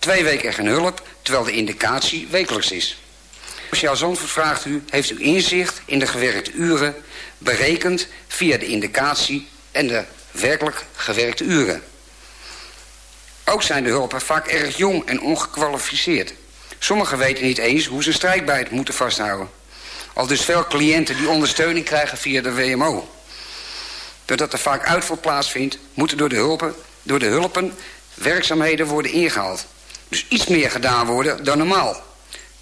Twee weken geen hulp, terwijl de indicatie wekelijks is. Sociaal Zandvoort vraagt u, heeft u inzicht in de gewerkte uren... berekend via de indicatie en de werkelijk gewerkte uren? Ook zijn de hulpen vaak erg jong en ongekwalificeerd. Sommigen weten niet eens hoe ze strijkbaarheid moeten vasthouden. Al dus veel cliënten die ondersteuning krijgen via de WMO. Doordat er vaak uitval plaatsvindt, moeten door de hulpen, door de hulpen werkzaamheden worden ingehaald. Dus iets meer gedaan worden dan normaal.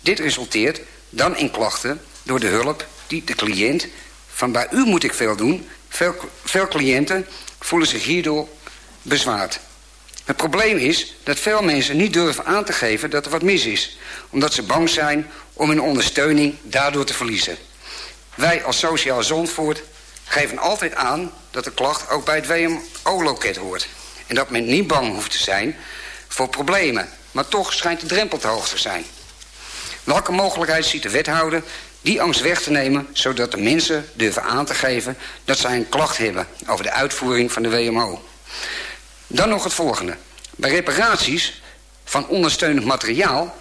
Dit resulteert dan in klachten door de hulp die de cliënt... van bij u moet ik veel doen. Veel, veel cliënten voelen zich hierdoor bezwaard. Het probleem is dat veel mensen niet durven aan te geven dat er wat mis is. Omdat ze bang zijn om hun ondersteuning daardoor te verliezen. Wij als Sociaal Zondvoort geven altijd aan dat de klacht ook bij het WMO-loket hoort. En dat men niet bang hoeft te zijn voor problemen. Maar toch schijnt de drempel te hoog te zijn. Welke mogelijkheid ziet de wethouder die angst weg te nemen... zodat de mensen durven aan te geven dat zij een klacht hebben... over de uitvoering van de WMO? Dan nog het volgende. Bij reparaties van ondersteunend materiaal...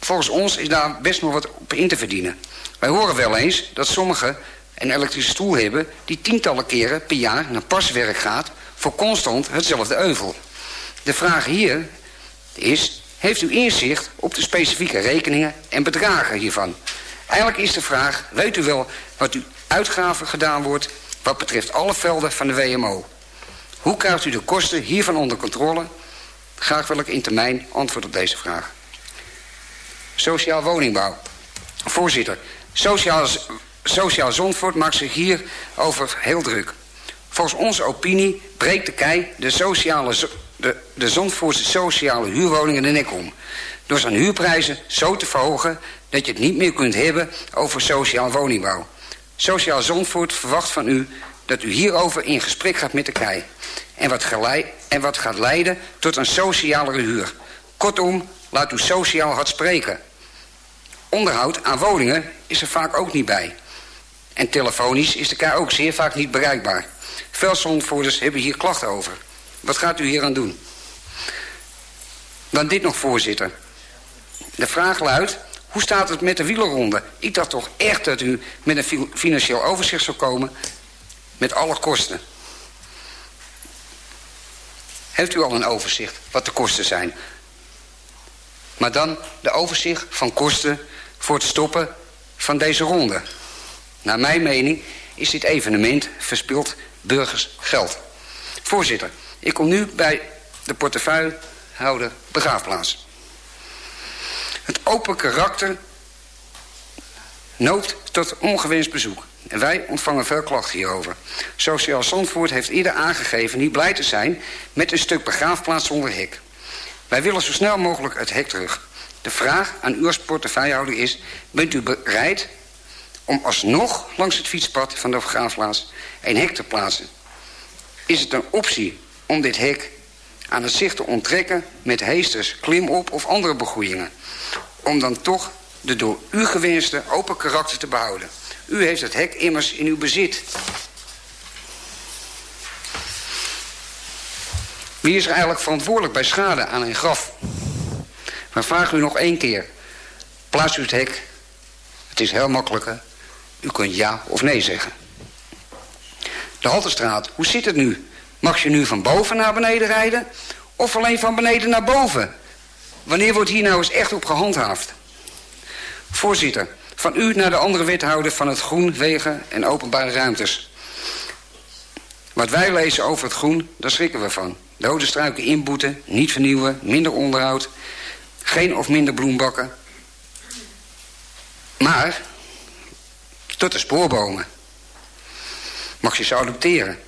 volgens ons is daar best nog wat op in te verdienen. Wij horen wel eens dat sommigen een elektrische stoel hebben... die tientallen keren per jaar naar paswerk gaat... voor constant hetzelfde euvel. De vraag hier is... heeft u inzicht op de specifieke rekeningen en bedragen hiervan? Eigenlijk is de vraag... weet u wel wat uw uitgaven gedaan wordt... wat betreft alle velden van de WMO... Hoe krijgt u de kosten hiervan onder controle? Graag wil ik in termijn antwoord op deze vraag. Sociaal woningbouw. Voorzitter, Sociaal, Sociaal Zondvoort maakt zich hierover heel druk. Volgens onze opinie breekt de kei de, sociale, de, de Zondvoortse sociale huurwoningen de nek om. Door zijn huurprijzen zo te verhogen dat je het niet meer kunt hebben over sociaal woningbouw. Sociaal Zondvoort verwacht van u dat u hierover in gesprek gaat met de KEI. En wat, en wat gaat leiden tot een socialere huur. Kortom, laat u sociaal hard spreken. Onderhoud aan woningen is er vaak ook niet bij. En telefonisch is de KEI ook zeer vaak niet bereikbaar. Veel zondvoerders hebben hier klachten over. Wat gaat u hier aan doen? Dan dit nog, voorzitter. De vraag luidt, hoe staat het met de wielerronde? Ik dacht toch echt dat u met een financieel overzicht zou komen met alle kosten. Heeft u al een overzicht wat de kosten zijn? Maar dan de overzicht van kosten voor het stoppen van deze ronde. Naar mijn mening is dit evenement verspild burgers geld. Voorzitter, ik kom nu bij de portefeuillehouder begraafplaats. Het open karakter noopt tot ongewenst bezoek. En wij ontvangen veel klachten hierover. Sociaal Zandvoort heeft ieder aangegeven niet blij te zijn... met een stuk begraafplaats zonder hek. Wij willen zo snel mogelijk het hek terug. De vraag aan u als portefeuillehouder is... bent u bereid om alsnog langs het fietspad van de begraafplaats... een hek te plaatsen? Is het een optie om dit hek aan het zicht te onttrekken... met heesters, klimop of andere begroeiingen? Om dan toch de door u gewenste open karakter te behouden... U heeft het hek immers in uw bezit. Wie is eigenlijk verantwoordelijk bij schade aan een graf? Maar vraag u nog één keer. Plaats u het hek. Het is heel makkelijker. U kunt ja of nee zeggen. De Haltestraat, hoe zit het nu? Mag je nu van boven naar beneden rijden? Of alleen van beneden naar boven? Wanneer wordt hier nou eens echt op gehandhaafd? Voorzitter, van u naar de andere wethouder van het groen, wegen en openbare ruimtes. Wat wij lezen over het groen, daar schrikken we van. Dode struiken inboeten, niet vernieuwen, minder onderhoud... geen of minder bloembakken. Maar tot de spoorbomen. Mag je ze adopteren?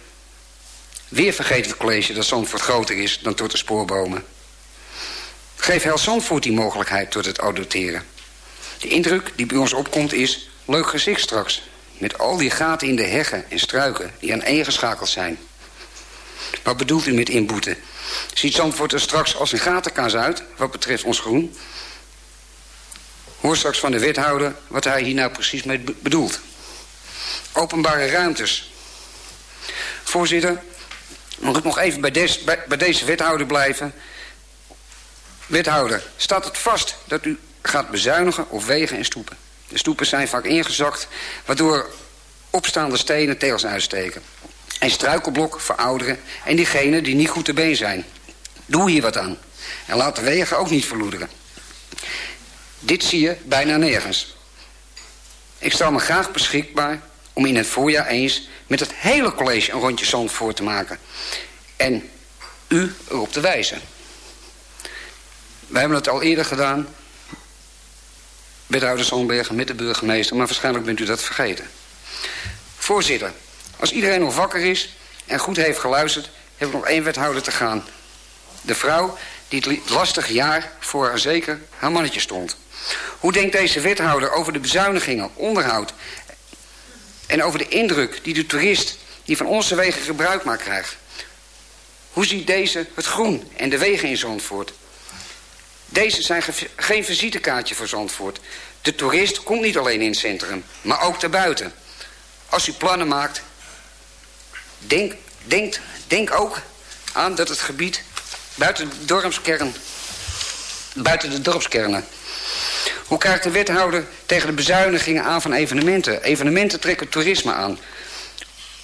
Weer vergeet het college dat Zandvoort groter is dan tot de spoorbomen. Geef heel Zandvoort die mogelijkheid tot het adopteren. De indruk die bij ons opkomt is... leuk gezicht straks. Met al die gaten in de heggen en struiken die aan één geschakeld zijn. Wat bedoelt u met inboeten? Ziet Zandvoort er straks als een gatenkaas uit... wat betreft ons groen? Hoor straks van de wethouder wat hij hier nou precies mee bedoelt. Openbare ruimtes. Voorzitter, ik nog even bij, bij, deze wethouder blijven... Wethouder, staat het vast dat u gaat bezuinigen op wegen en stoepen? De stoepen zijn vaak ingezakt, waardoor opstaande stenen tegels uitsteken. En struikelblok verouderen en diegenen die niet goed te been zijn. Doe hier wat aan. En laat de wegen ook niet verloederen. Dit zie je bijna nergens. Ik stel me graag beschikbaar om in het voorjaar eens met het hele college een rondje Zandvoort te maken. En u erop te wijzen. Wij hebben het al eerder gedaan. Wethouder Zandbergen met de burgemeester. Maar waarschijnlijk bent u dat vergeten. Voorzitter, als iedereen nog wakker is en goed heeft geluisterd... heb ik nog één wethouder te gaan. De vrouw die het lastige jaar voor haar zeker haar mannetje stond. Hoe denkt deze wethouder over de bezuinigingen, onderhoud... en over de indruk die de toerist die van onze wegen gebruik maakt krijgt? Hoe ziet deze het groen en de wegen in Zandvoort? Deze zijn geen visitekaartje voor Zandvoort. De toerist komt niet alleen in het centrum, maar ook daarbuiten. Als u plannen maakt, denk, denk, denk ook aan dat het gebied buiten de dorpskern, buiten de dorpskernen. Hoe kijkt de wethouder tegen de bezuinigingen aan van evenementen? Evenementen trekken toerisme aan.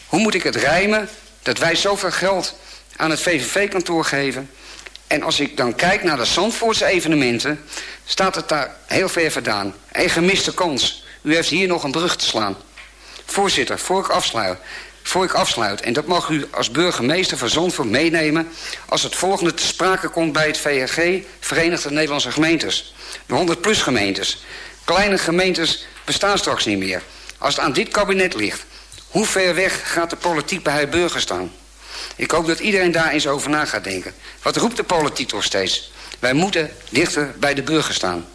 Hoe moet ik het rijmen dat wij zoveel geld aan het VVV-kantoor geven... en als ik dan kijk naar de Zandvoortse evenementen... staat het daar heel ver vandaan. Een gemiste kans. U heeft hier nog een brug te slaan. Voorzitter, voor ik afsluit... Voor ik afsluit, en dat mag u als burgemeester van Zandvoort meenemen... als het volgende te sprake komt bij het VRG, Verenigde Nederlandse Gemeentes. De 100-plus gemeentes. Kleine gemeentes bestaan straks niet meer. Als het aan dit kabinet ligt, hoe ver weg gaat de politiek bij haar burger staan? Ik hoop dat iedereen daar eens over na gaat denken. Wat roept de politiek toch steeds? Wij moeten dichter bij de burger staan.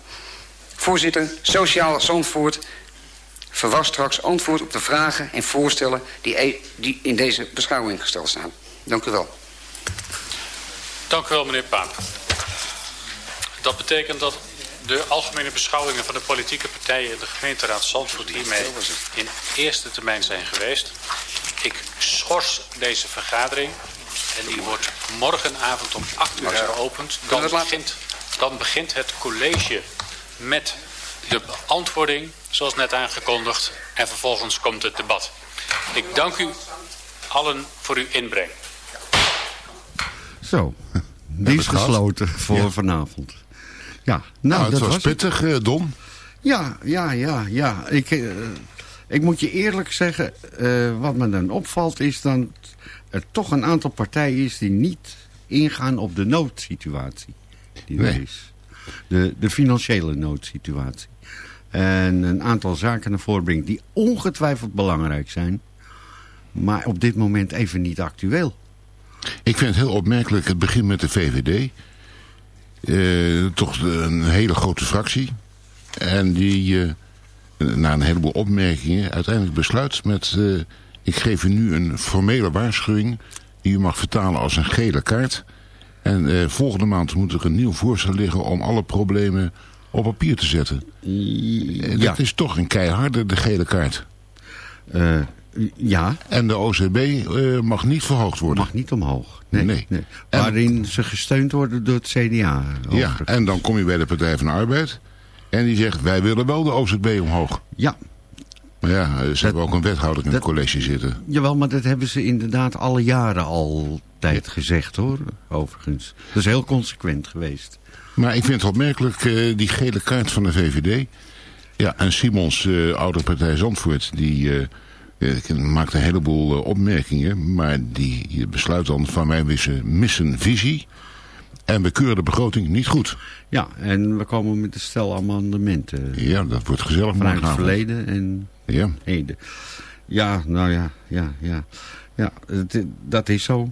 Voorzitter, Sociaal Zandvoort verwacht straks antwoord op de vragen en voorstellen die, e- die in deze beschouwing gesteld staan. Dank u wel. Dank u wel, meneer Paap. Dat betekent dat de algemene beschouwingen van de politieke partijen in de gemeenteraad Zandvoort hiermee in eerste termijn zijn geweest. Ik schors deze vergadering en die wordt morgenavond om 8 uur geopend. Dan begint, dan begint het college met de beantwoording, zoals net aangekondigd, en vervolgens komt het debat. Ik dank u allen voor uw inbreng. Zo, die is gesloten voor vanavond. Ja, nou, nou het dat was, was pittig, uh, Don. Ja, ja, ja, ja. Ik, uh, ik moet je eerlijk zeggen, uh, wat me dan opvalt is dat er toch een aantal partijen is die niet ingaan op de noodsituatie die er is. De, de financiële noodsituatie. En een aantal zaken naar voren brengt die ongetwijfeld belangrijk zijn. Maar op dit moment even niet actueel. Ik vind het heel opmerkelijk het begin met de VVD. Uh, toch een hele grote fractie. En die uh, na een heleboel opmerkingen uiteindelijk besluit met... Uh, ik geef u nu een formele waarschuwing die u mag vertalen als een gele kaart. En volgende maand moet er een nieuw voorstel liggen om alle problemen op papier te zetten. Ja. Dat is toch een keiharde, de gele kaart. Ja. En de OCB mag niet verhoogd worden. Mag niet omhoog. Nee, nee. nee. Waarin ze gesteund worden door het CDA. Ja, en dan kom je bij de Partij van de Arbeid. En die zegt, wij willen wel de OZB omhoog. Ja. Maar ja, ze dat, hebben ook een wethouder in dat, het college zitten. Jawel, maar dat hebben ze inderdaad alle jaren altijd gezegd hoor, overigens. Dat is heel consequent geweest. Maar ik vind het opmerkelijk, uh, die gele kaart van de VVD. Ja, en Simons, uh, oude partij Zandvoort, die... Uh, maakt een heleboel opmerkingen, maar die besluit dan van mij missen visie. En we keuren de begroting niet goed. Ja, en we komen met een stel amendementen. Ja, dat wordt gezellig Vanuit het verleden en ja. heden. Ja, nou ja, ja, ja. Ja, het, dat is zo.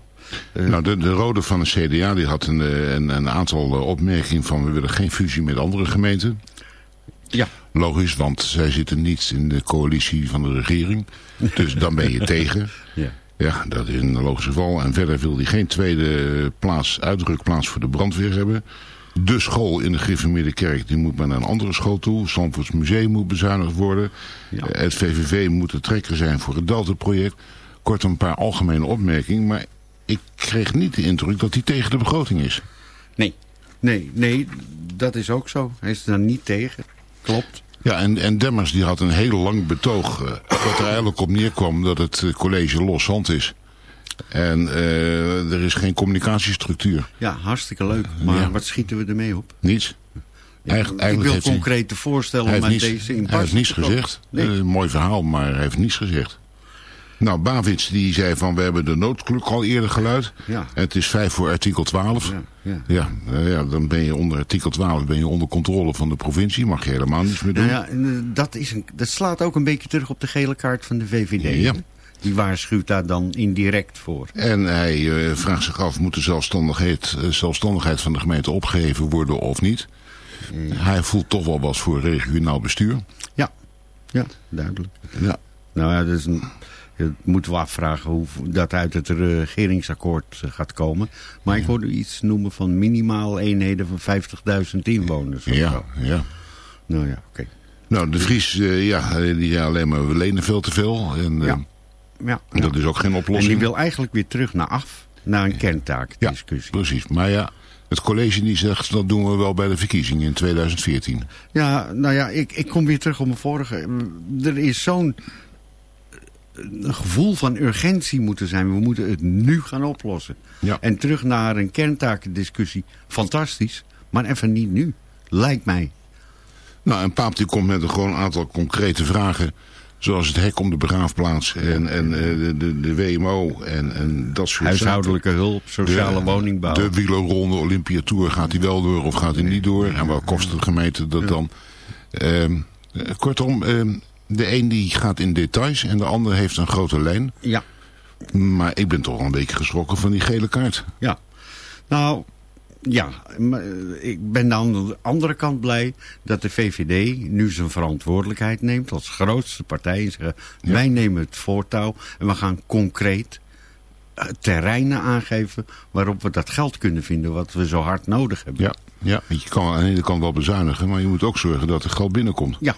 Uh, nou, de, de rode van de CDA die had een, een, een aantal opmerkingen van... we willen geen fusie met andere gemeenten. Ja. Logisch, want zij zitten niet in de coalitie van de regering. Dus dan ben je tegen. Ja. Ja, dat is een logisch geval. En verder wil hij geen tweede plaats, uitdrukplaats voor de brandweer hebben. De school in de Griffemeerde Kerk, die moet maar naar een andere school toe. Zandvoorts Museum moet bezuinigd worden. Ja. Het VVV moet de trekker zijn voor het Delta-project. Kort een paar algemene opmerkingen. Maar ik kreeg niet de indruk dat hij tegen de begroting is. Nee. Nee, nee, dat is ook zo. Hij is er dan niet tegen. Klopt. Ja, en, en Demmers die had een heel lang betoog. eh, wat er eigenlijk op neerkwam dat het eh, college loszand is. En eh, er is geen communicatiestructuur. Ja, hartstikke leuk. Maar Ja. wat schieten we ermee op? Niets. Eigen- ik wil hij- concrete voorstellen niets, deze hij heeft niets gezegd. Nee. Eh, mooi verhaal, maar hij heeft niets gezegd. Nou, Bavits die zei van we hebben de noodklok al eerder geluid. Ja. Het is vijf voor artikel 12. Ja, ja. Ja, eh, ja, dan ben je onder artikel 12 ben je onder controle van de provincie. Mag je helemaal niets meer doen. Nou ja, eh, dat, is een, dat slaat ook een beetje terug op de gele kaart van de VVD. Ja. Die waarschuwt daar dan indirect voor. En hij eh, vraagt zich af, moet de zelfstandigheid, eh, zelfstandigheid van de gemeente opgeheven worden of niet? Hij voelt toch wel wat voor regionaal bestuur. Ja, ja duidelijk. Ja. Nou ja, dat is een, je moet wel afvragen hoe dat uit het regeringsakkoord eh, gaat komen. Maar ik hoorde iets noemen van minimaal eenheden van 50.000 inwoners. Ja, zo. ja. Nou ja, oké. Nou, de Vries, eh, ja, die zei alleen maar we lenen veel te veel. En eh, Ja. Ja, dat is ook geen En oplossing. die wil eigenlijk weer terug naar af, naar een Ja, kerntaakdiscussie. precies. Maar ja, het college die zegt dat doen we wel bij de verkiezingen in 2014. Ja, nou ja, ik, ik kom weer terug op mijn vorige. Er is zo'n een gevoel van urgentie moeten zijn. We moeten het nu gaan oplossen. Ja. En terug naar een kerntakendiscussie. Fantastisch, maar even niet nu. Lijkt mij. Nou, en Paap die komt met een gewoon aantal concrete vragen. Zoals het hek om de begraafplaats en, en eh, de, de, de WMO en, en dat soort Huishoudelijke hulp, sociale zaken. woningbouw. De wielerronde Olympia Tour, gaat die wel door of gaat die niet door? En wat kost de gemeente dat dan? Ehm, eh, kortom, ehm, de een die gaat in details en de ander heeft een grote lijn. Ja, Maar ik ben toch wel een beetje geschrokken van die gele kaart. ja. Nou, ja. eh, Ik ben aan de andere kant blij dat de VVD nu zijn verantwoordelijkheid neemt als grootste partij. En zeggen, wij nemen het voortouw en we gaan concreet eh, terreinen aangeven waarop we dat geld kunnen vinden wat we zo hard nodig hebben. Ja, ja, je kan aan de ene kant wel bezuinigen, maar je moet ook zorgen dat er geld binnenkomt. Ja.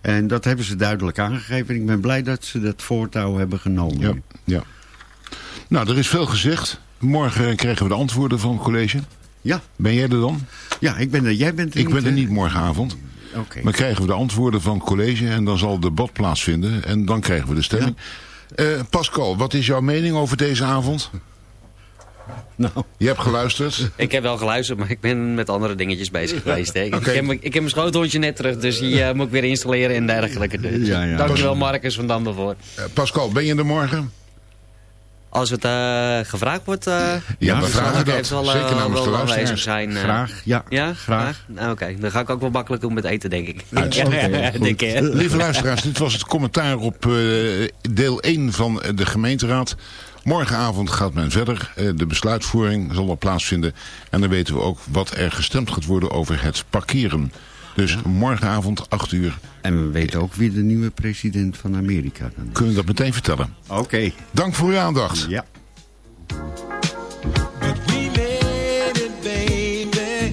En dat hebben ze duidelijk aangegeven. En ik ben blij dat ze dat voortouw hebben genomen. Ja, ja. Nou, er is veel gezegd. Morgen krijgen we de antwoorden van het college. Ja, Ben jij er dan? ja ik ben er. Jij bent er Ik niet, ben er hè? niet morgenavond. Oké. Maar krijgen we de antwoorden van het college en dan zal het debat plaatsvinden. En dan krijgen we de stemming. Eh, Pascal, wat is jouw mening over deze avond? Nou, Je hebt geluisterd. Ik heb wel geluisterd, maar ik ben met andere dingetjes bezig geweest. Hè. Ik, Oké. ik, heb, mijn- ik heb mijn schoothondje net terug, dus die eh, moet ik weer installeren en dergelijke. Dus. Ja, ja. Dankjewel Marcus van Dam daarvoor. Eh, Pascal, ben je er morgen? Als het eh, gevraagd wordt, eh Ja, we vragen dat. wel, Zeker namens de wel luisteraars. aanwezig zijn. graag. Ja, Ja? graag. Nou, Oké, dan ga ik ook wel makkelijk doen met eten, denk ik. Uitstekend, Ja. Lieve luisteraars, dit was het commentaar op eh, deel 1 van de gemeenteraad. Morgenavond gaat men verder. Eh, de besluitvoering zal wel plaatsvinden. En dan weten we ook wat er gestemd gaat worden over het parkeren. Dus morgenavond 8 uur En we weten ook wie de nieuwe president van Amerika dan is. kunnen we dat meteen vertellen. Oké. Dank voor uw aandacht. Ja. But we made it, baby.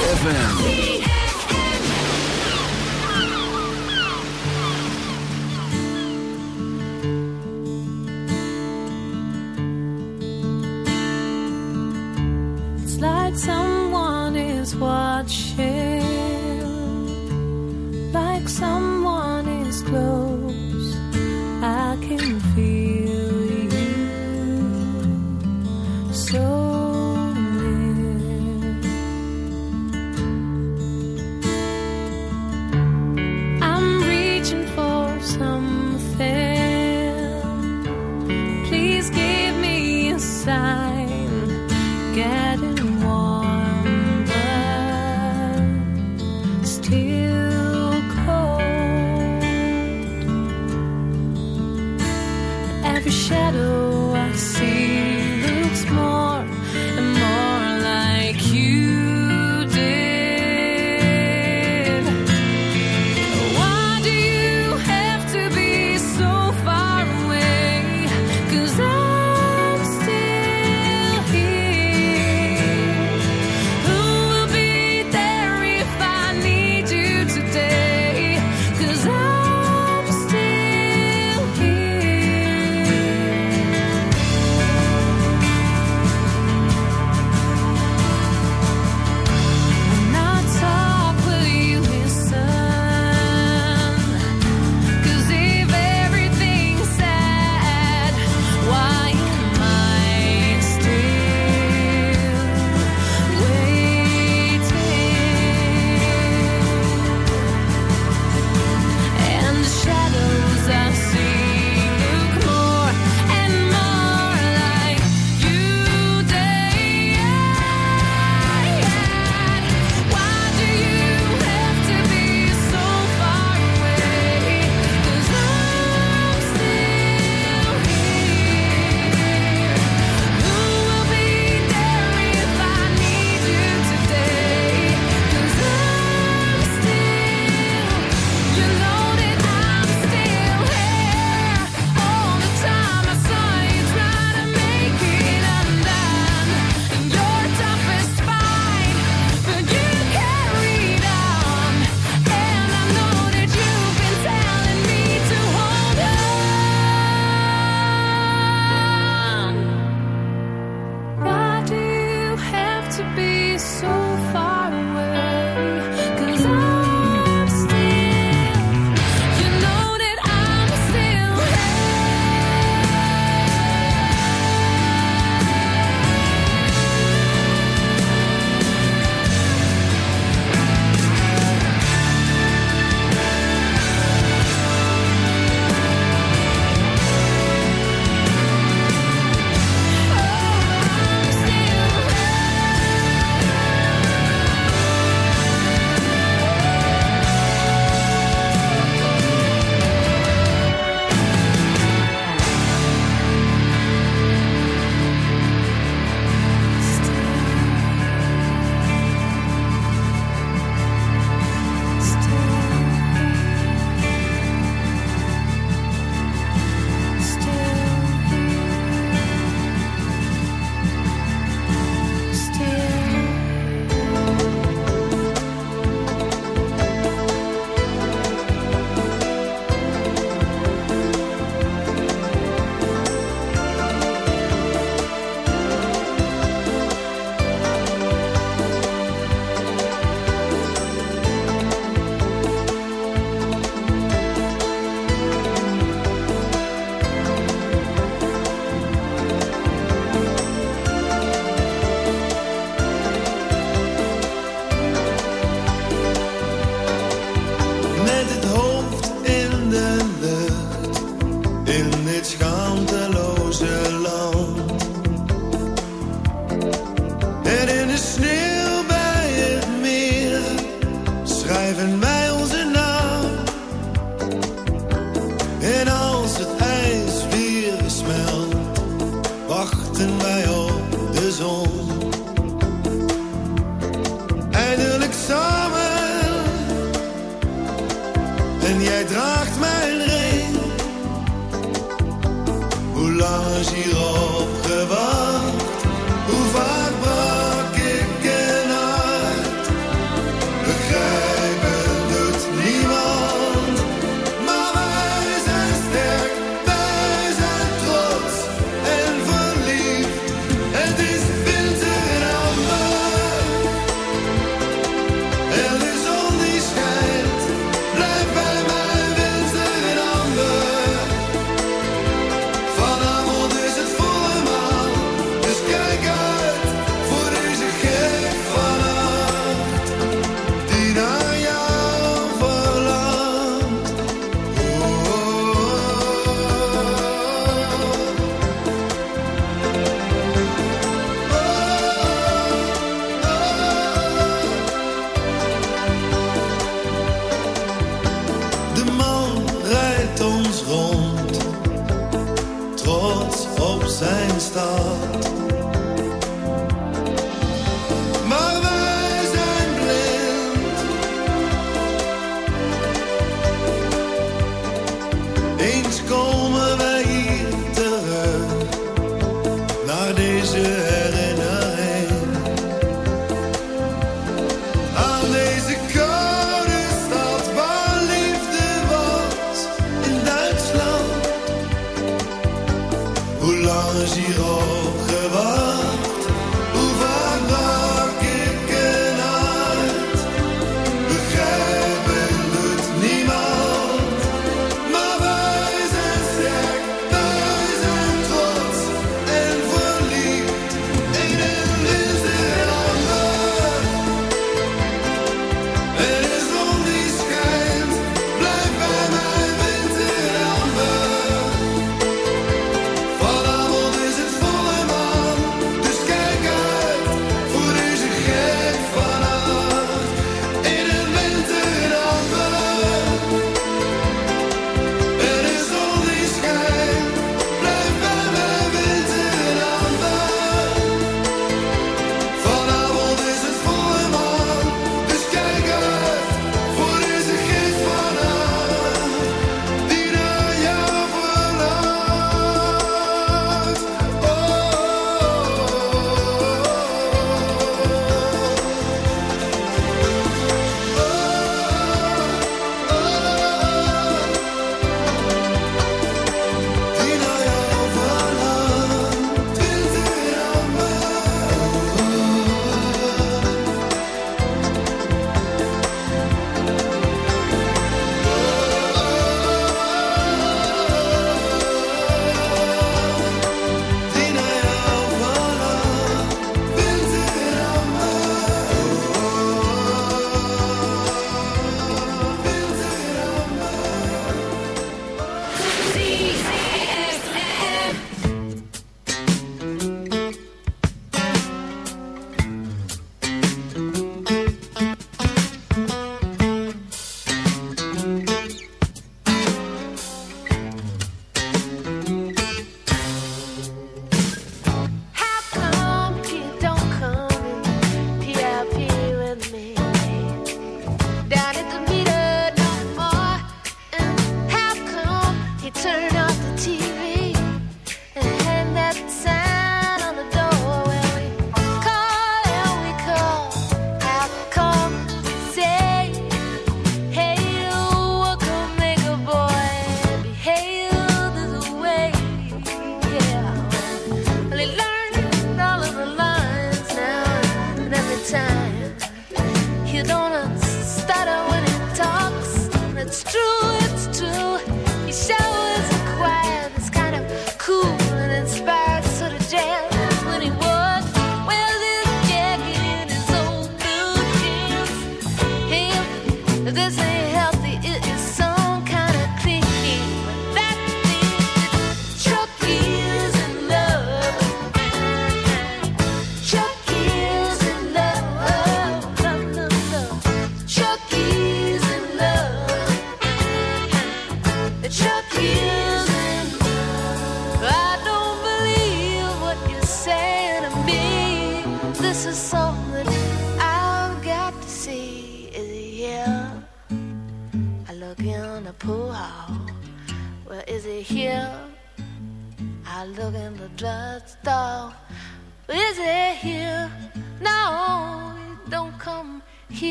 ZFM.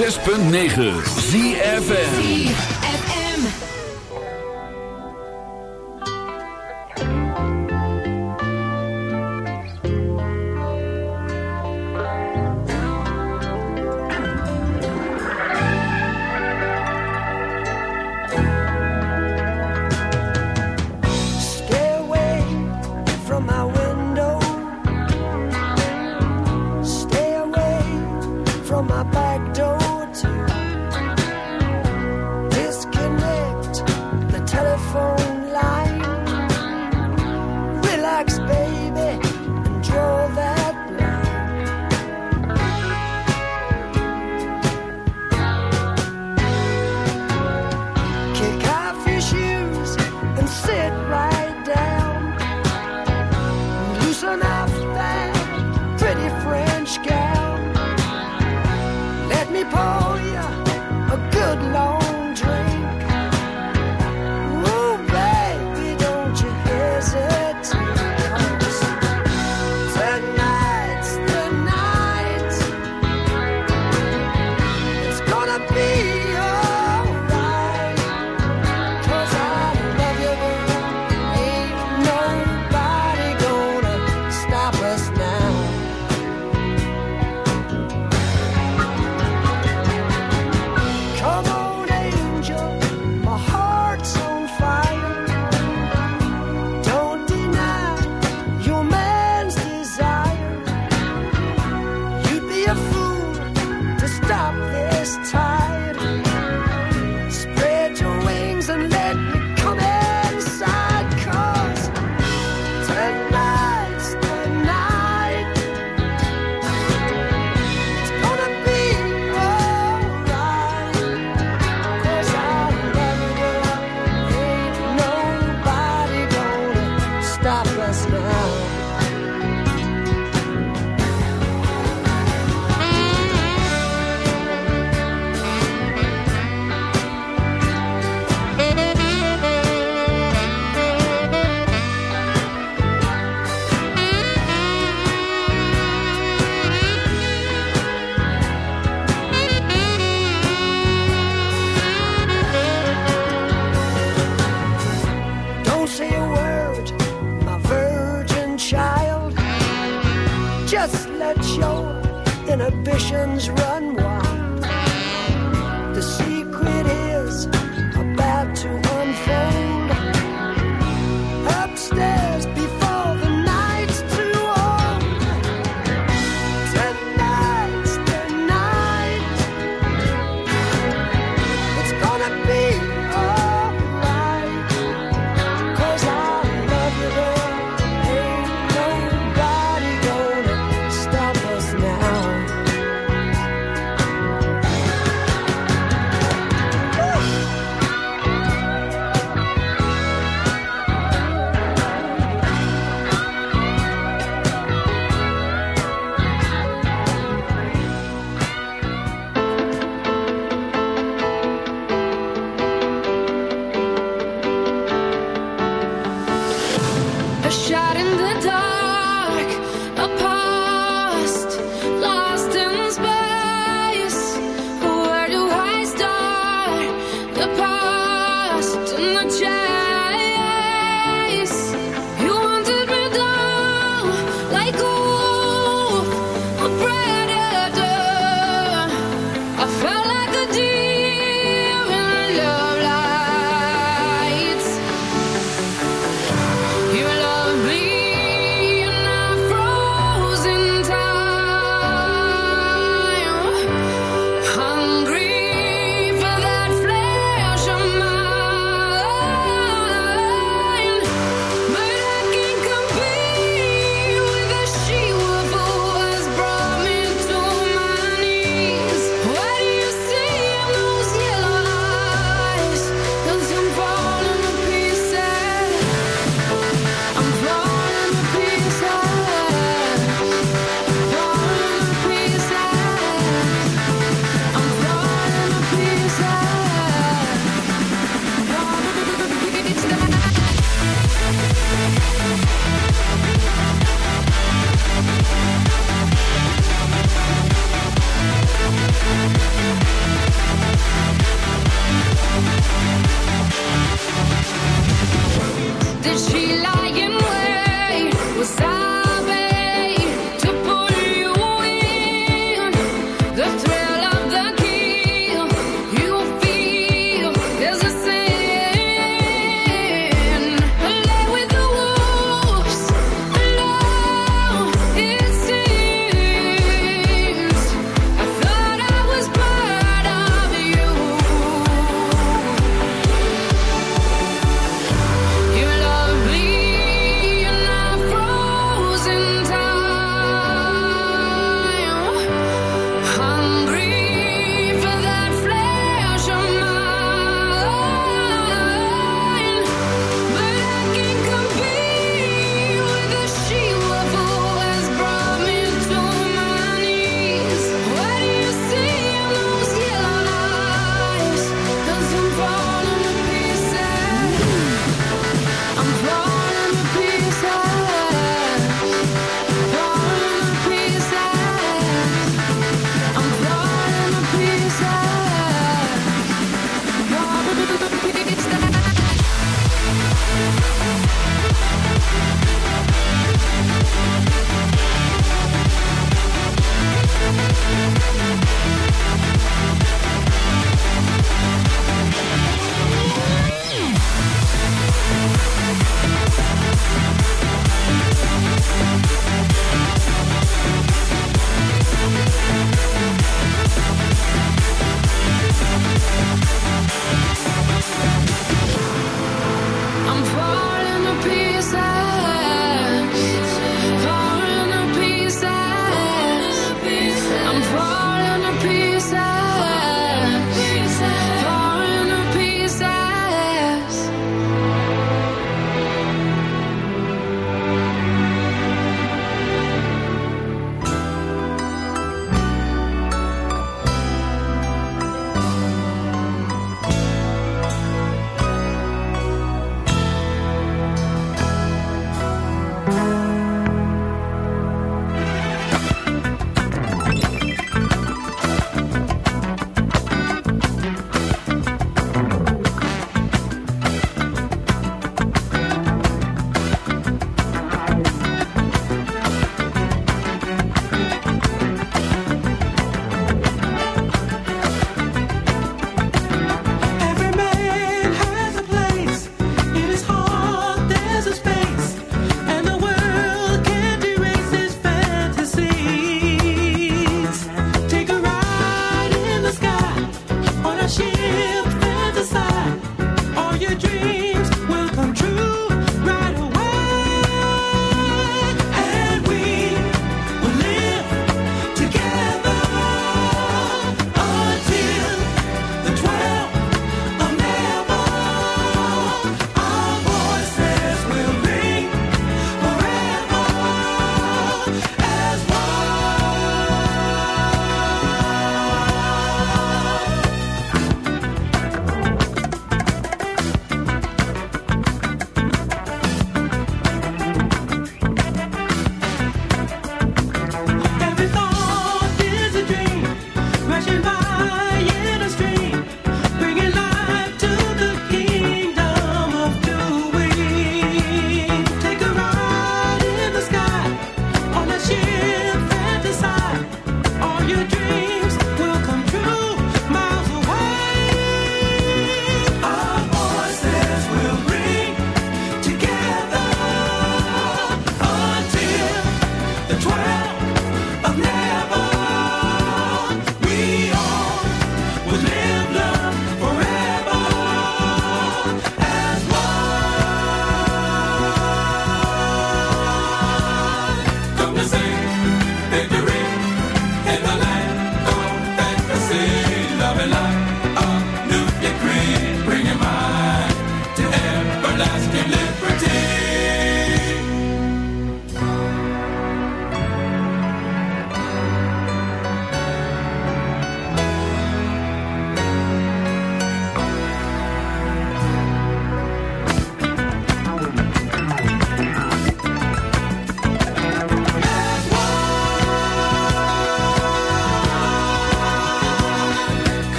106.9 ZFM.